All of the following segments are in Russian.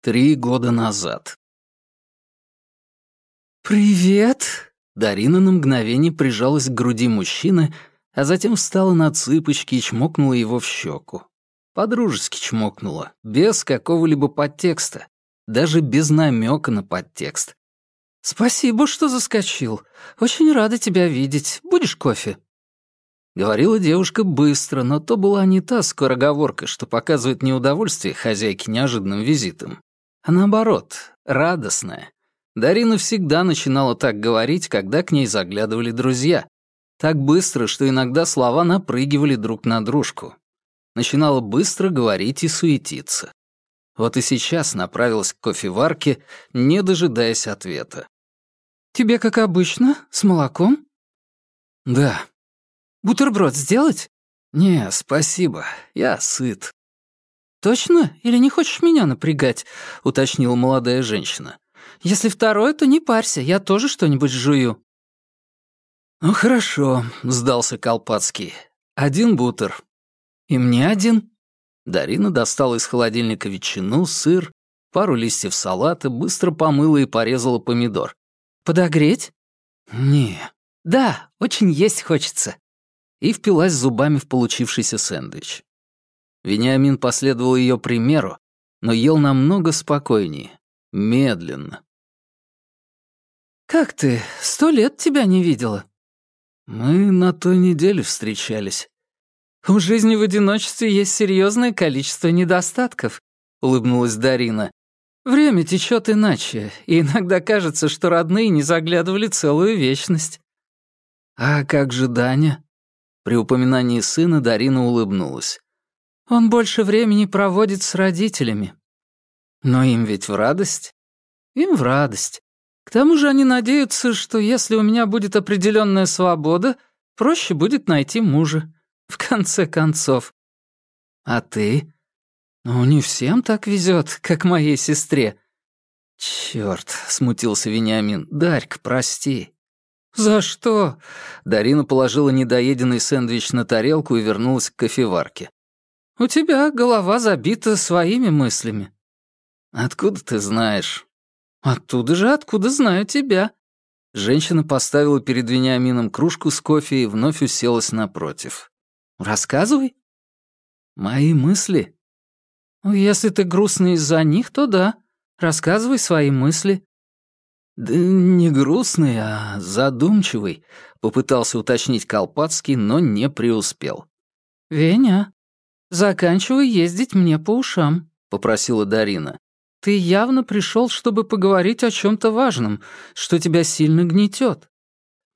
Три года назад. «Привет!» Дарина на мгновение прижалась к груди мужчины, а затем встала на цыпочки и чмокнула его в щеку. Подружески чмокнула, без какого-либо подтекста, даже без намека на подтекст. «Спасибо, что заскочил. Очень рада тебя видеть. Будешь кофе?» Говорила девушка быстро, но то была не та скороговорка, что показывает неудовольствие хозяйки неожиданным визитом, а наоборот, радостная. Дарина всегда начинала так говорить, когда к ней заглядывали друзья. Так быстро, что иногда слова напрыгивали друг на дружку. Начинала быстро говорить и суетиться. Вот и сейчас направилась к кофеварке, не дожидаясь ответа. «Тебе как обычно, с молоком?» «Да», Бутерброд сделать?» «Не, спасибо, я сыт». «Точно? Или не хочешь меня напрягать?» — уточнила молодая женщина. «Если второе, то не парься, я тоже что-нибудь жую». «Ну хорошо», — сдался Колпацкий. «Один бутер». «И мне один». Дарина достала из холодильника ветчину, сыр, пару листьев салата, быстро помыла и порезала помидор. «Подогреть?» «Не». «Да, очень есть хочется» и впилась зубами в получившийся сэндвич. Вениамин последовал ее примеру, но ел намного спокойнее, медленно. «Как ты? Сто лет тебя не видела». «Мы на той неделе встречались». «У жизни в одиночестве есть серьезное количество недостатков», — улыбнулась Дарина. «Время течет иначе, и иногда кажется, что родные не заглядывали целую вечность». «А как же Даня?» При упоминании сына Дарина улыбнулась. «Он больше времени проводит с родителями». «Но им ведь в радость?» «Им в радость. К тому же они надеются, что если у меня будет определенная свобода, проще будет найти мужа. В конце концов». «А ты?» «Ну, не всем так везет, как моей сестре». «Чёрт», — смутился Вениамин, — «Дарька, прости». «За что?» Дарина положила недоеденный сэндвич на тарелку и вернулась к кофеварке. «У тебя голова забита своими мыслями». «Откуда ты знаешь?» «Оттуда же, откуда знаю тебя». Женщина поставила перед Вениамином кружку с кофе и вновь уселась напротив. «Рассказывай». «Мои мысли?» «Если ты грустный из-за них, то да. Рассказывай свои мысли. «Да не грустный, а задумчивый», — попытался уточнить Колпацкий, но не преуспел. «Веня, заканчивай ездить мне по ушам», — попросила Дарина. «Ты явно пришел, чтобы поговорить о чем-то важном, что тебя сильно гнетет.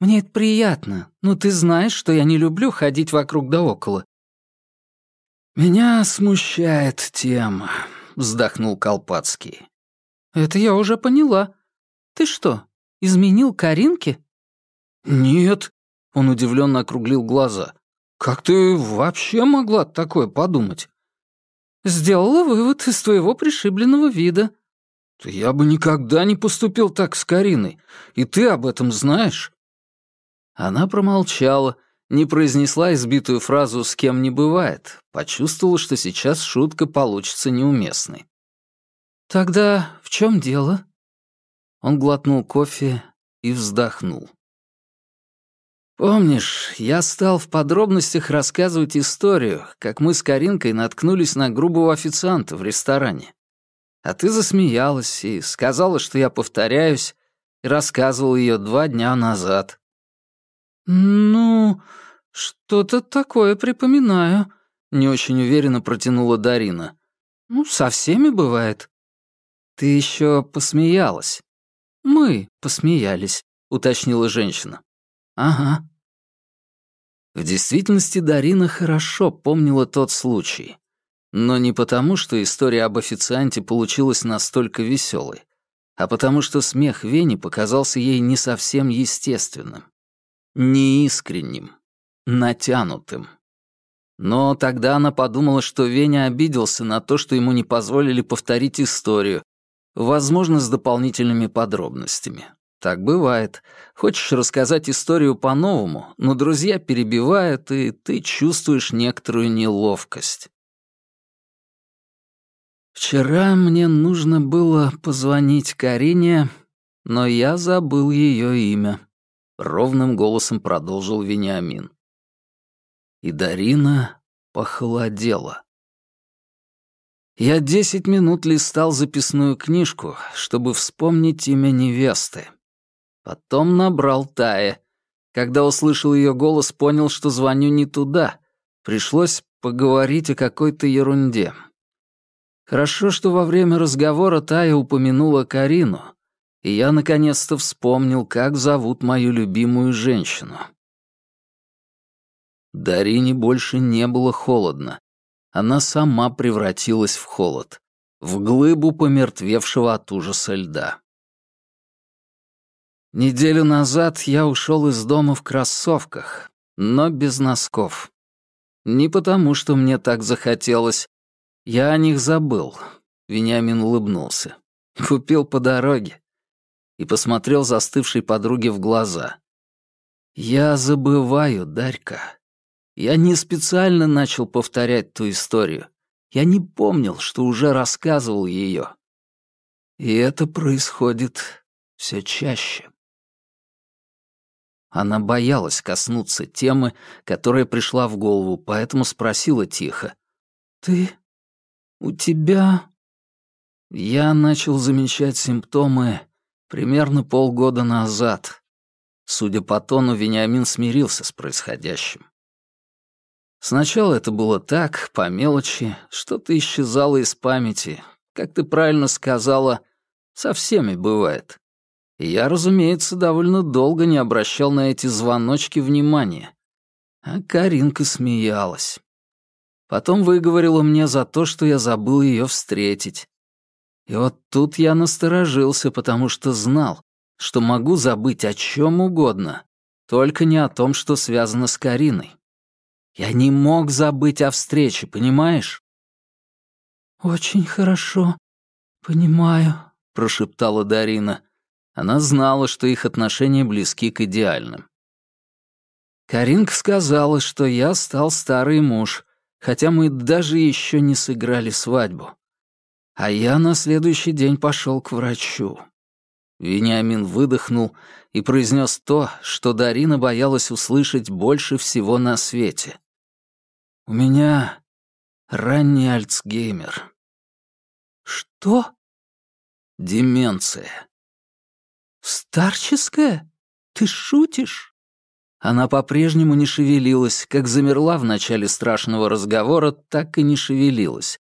Мне это приятно, но ты знаешь, что я не люблю ходить вокруг да около». «Меня смущает тема», — вздохнул Колпацкий. «Это я уже поняла», «Ты что, изменил Каринке?» «Нет», — он удивленно округлил глаза. «Как ты вообще могла такое подумать?» «Сделала вывод из твоего пришибленного вида». «Я бы никогда не поступил так с Кариной, и ты об этом знаешь». Она промолчала, не произнесла избитую фразу «с кем не бывает», почувствовала, что сейчас шутка получится неуместной. «Тогда в чем дело?» Он глотнул кофе и вздохнул. «Помнишь, я стал в подробностях рассказывать историю, как мы с Каринкой наткнулись на грубого официанта в ресторане. А ты засмеялась и сказала, что я повторяюсь, и рассказывал ее два дня назад». «Ну, что-то такое припоминаю», — не очень уверенно протянула Дарина. «Ну, со всеми бывает». «Ты еще посмеялась». «Мы посмеялись», — уточнила женщина. «Ага». В действительности Дарина хорошо помнила тот случай. Но не потому, что история об официанте получилась настолько веселой, а потому что смех Вени показался ей не совсем естественным, неискренним, натянутым. Но тогда она подумала, что Веня обиделся на то, что ему не позволили повторить историю, Возможно, с дополнительными подробностями. Так бывает. Хочешь рассказать историю по-новому, но друзья перебивают, и ты чувствуешь некоторую неловкость. Вчера мне нужно было позвонить Карине, но я забыл ее имя. Ровным голосом продолжил Вениамин. И Дарина похолодела. Я десять минут листал записную книжку, чтобы вспомнить имя невесты. Потом набрал Тая. Когда услышал ее голос, понял, что звоню не туда. Пришлось поговорить о какой-то ерунде. Хорошо, что во время разговора Тая упомянула Карину, и я наконец-то вспомнил, как зовут мою любимую женщину. Дарине больше не было холодно. Она сама превратилась в холод, в глыбу помертвевшего от ужаса льда. Неделю назад я ушел из дома в кроссовках, но без носков. Не потому, что мне так захотелось, «Я о них забыл», — Вениамин улыбнулся. «Купил по дороге». И посмотрел застывшей подруге в глаза. «Я забываю, Дарька. Я не специально начал повторять ту историю. Я не помнил, что уже рассказывал ее. И это происходит все чаще». Она боялась коснуться темы, которая пришла в голову, поэтому спросила тихо. «Ты «У тебя...» Я начал замечать симптомы примерно полгода назад. Судя по тону, Вениамин смирился с происходящим. Сначала это было так, по мелочи, что-то исчезало из памяти. Как ты правильно сказала, со всеми бывает. И я, разумеется, довольно долго не обращал на эти звоночки внимания. А Каринка смеялась. Потом выговорила мне за то, что я забыл ее встретить. И вот тут я насторожился, потому что знал, что могу забыть о чем угодно, только не о том, что связано с Кариной. Я не мог забыть о встрече, понимаешь? «Очень хорошо, понимаю», — прошептала Дарина. Она знала, что их отношения близки к идеальным. Каринка сказала, что я стал старый муж, хотя мы даже еще не сыграли свадьбу. А я на следующий день пошел к врачу. Вениамин выдохнул и произнес то, что Дарина боялась услышать больше всего на свете. «У меня ранний Альцгеймер». «Что?» «Деменция». «Старческая? Ты шутишь?» Она по-прежнему не шевелилась, как замерла в начале страшного разговора, так и не шевелилась,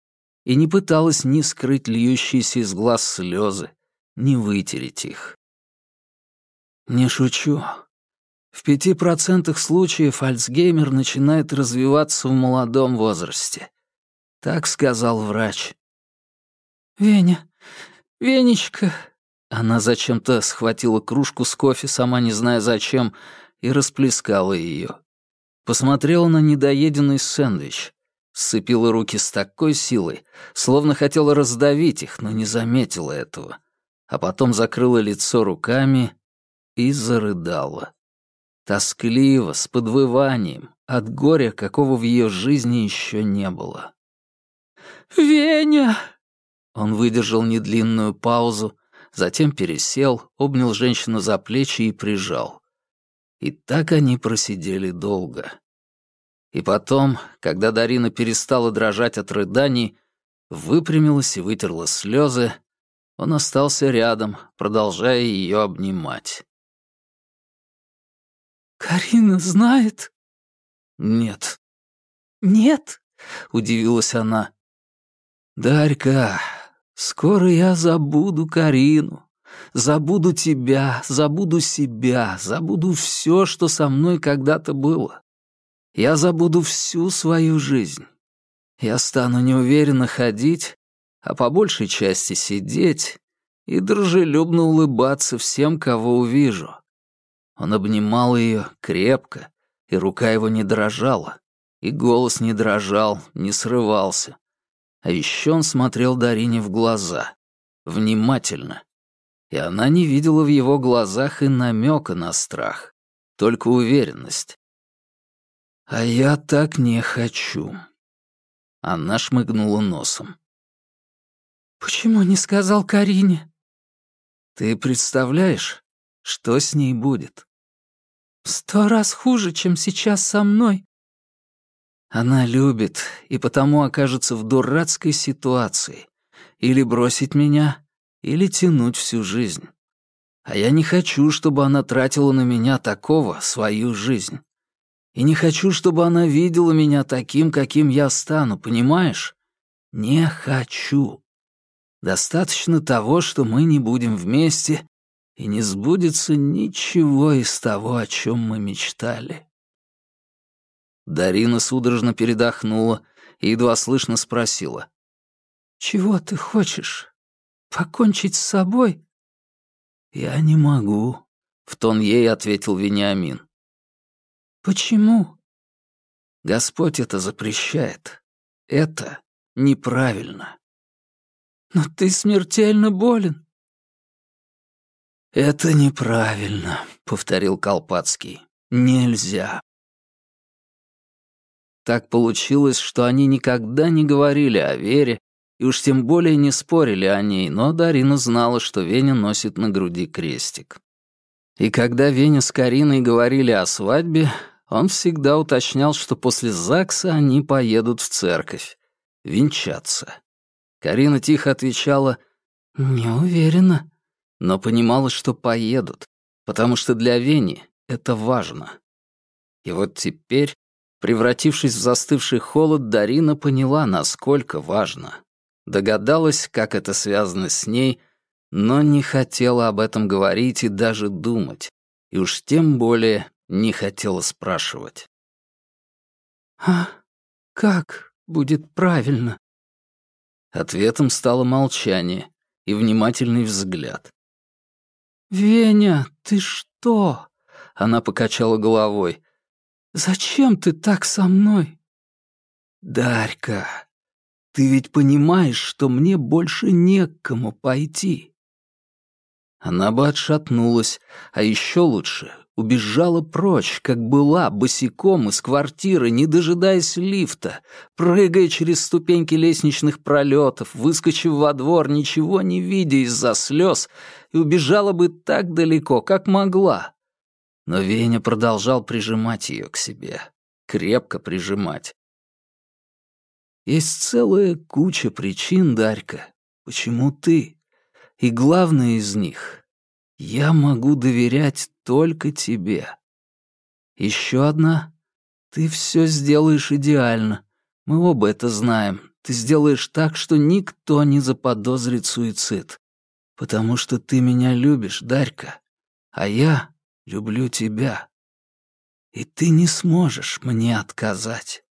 и не пыталась ни скрыть льющиеся из глаз слезы, ни вытереть их. Не шучу. В пяти процентах случаев Альцгеймер начинает развиваться в молодом возрасте. Так сказал врач. «Веня, Венечка...» Она зачем-то схватила кружку с кофе, сама не зная зачем, и расплескала ее. Посмотрела на недоеденный сэндвич, сцепила руки с такой силой, словно хотела раздавить их, но не заметила этого, а потом закрыла лицо руками и зарыдала. Тоскливо, с подвыванием, от горя, какого в ее жизни еще не было. «Веня!» Он выдержал недлинную паузу, затем пересел, обнял женщину за плечи и прижал. И так они просидели долго. И потом, когда Дарина перестала дрожать от рыданий, выпрямилась и вытерла слезы, он остался рядом, продолжая ее обнимать. «Карина знает?» «Нет». «Нет?» — удивилась она. «Дарька, скоро я забуду Карину. Забуду тебя, забуду себя, забуду все, что со мной когда-то было. Я забуду всю свою жизнь. Я стану неуверенно ходить, а по большей части сидеть и дружелюбно улыбаться всем, кого увижу. Он обнимал ее крепко, и рука его не дрожала, и голос не дрожал, не срывался. А еще он смотрел Дарине в глаза, внимательно, и она не видела в его глазах и намека на страх, только уверенность. «А я так не хочу». Она шмыгнула носом. Почему не сказал Карине? Ты представляешь, что с ней будет? Сто раз хуже, чем сейчас со мной. Она любит и потому окажется в дурацкой ситуации. Или бросить меня, или тянуть всю жизнь. А я не хочу, чтобы она тратила на меня такого свою жизнь. И не хочу, чтобы она видела меня таким, каким я стану, понимаешь? Не хочу. Достаточно того, что мы не будем вместе, и не сбудется ничего из того, о чем мы мечтали. Дарина судорожно передохнула и едва слышно спросила. «Чего ты хочешь? Покончить с собой?» «Я не могу», — в тон ей ответил Вениамин. «Почему?» «Господь это запрещает. Это неправильно». «Но ты смертельно болен». «Это неправильно», — повторил Колпацкий. «Нельзя». Так получилось, что они никогда не говорили о Вере и уж тем более не спорили о ней, но Дарина знала, что Веня носит на груди крестик. И когда Веня с Кариной говорили о свадьбе, он всегда уточнял, что после ЗАГСа они поедут в церковь. Венчаться. Карина тихо отвечала «Не уверена», но понимала, что поедут, потому что для Вени это важно. И вот теперь, превратившись в застывший холод, Дарина поняла, насколько важно догадалась, как это связано с ней, но не хотела об этом говорить и даже думать, и уж тем более не хотела спрашивать. «А как будет правильно?» Ответом стало молчание и внимательный взгляд. «Веня, ты что?» — она покачала головой. «Зачем ты так со мной?» «Дарька, ты ведь понимаешь, что мне больше не к кому пойти. Она бы отшатнулась, а еще лучше убежала прочь, как была, босиком из квартиры, не дожидаясь лифта, прыгая через ступеньки лестничных пролетов, выскочив во двор, ничего не видя из-за слез, и убежала бы так далеко, как могла. Но Веня продолжал прижимать ее к себе, крепко прижимать. Есть целая куча причин, Дарька, почему ты. И главное из них — я могу доверять только тебе. Еще одна — ты все сделаешь идеально. Мы оба это знаем. Ты сделаешь так, что никто не заподозрит суицид. Потому что ты меня любишь, Дарька, а я люблю тебя. И ты не сможешь мне отказать.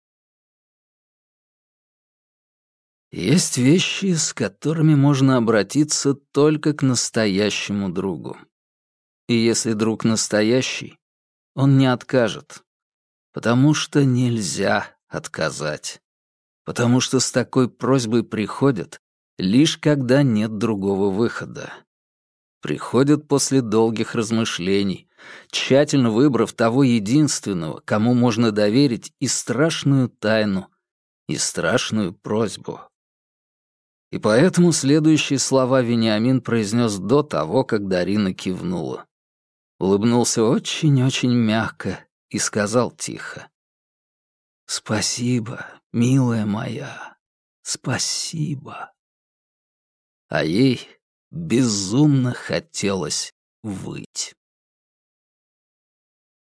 Есть вещи, с которыми можно обратиться только к настоящему другу. И если друг настоящий, он не откажет. Потому что нельзя отказать. Потому что с такой просьбой приходят, лишь когда нет другого выхода. Приходят после долгих размышлений, тщательно выбрав того единственного, кому можно доверить и страшную тайну, и страшную просьбу. И поэтому следующие слова Вениамин произнес до того, как Дарина кивнула. Улыбнулся очень-очень мягко и сказал тихо. «Спасибо, милая моя, спасибо». А ей безумно хотелось выть.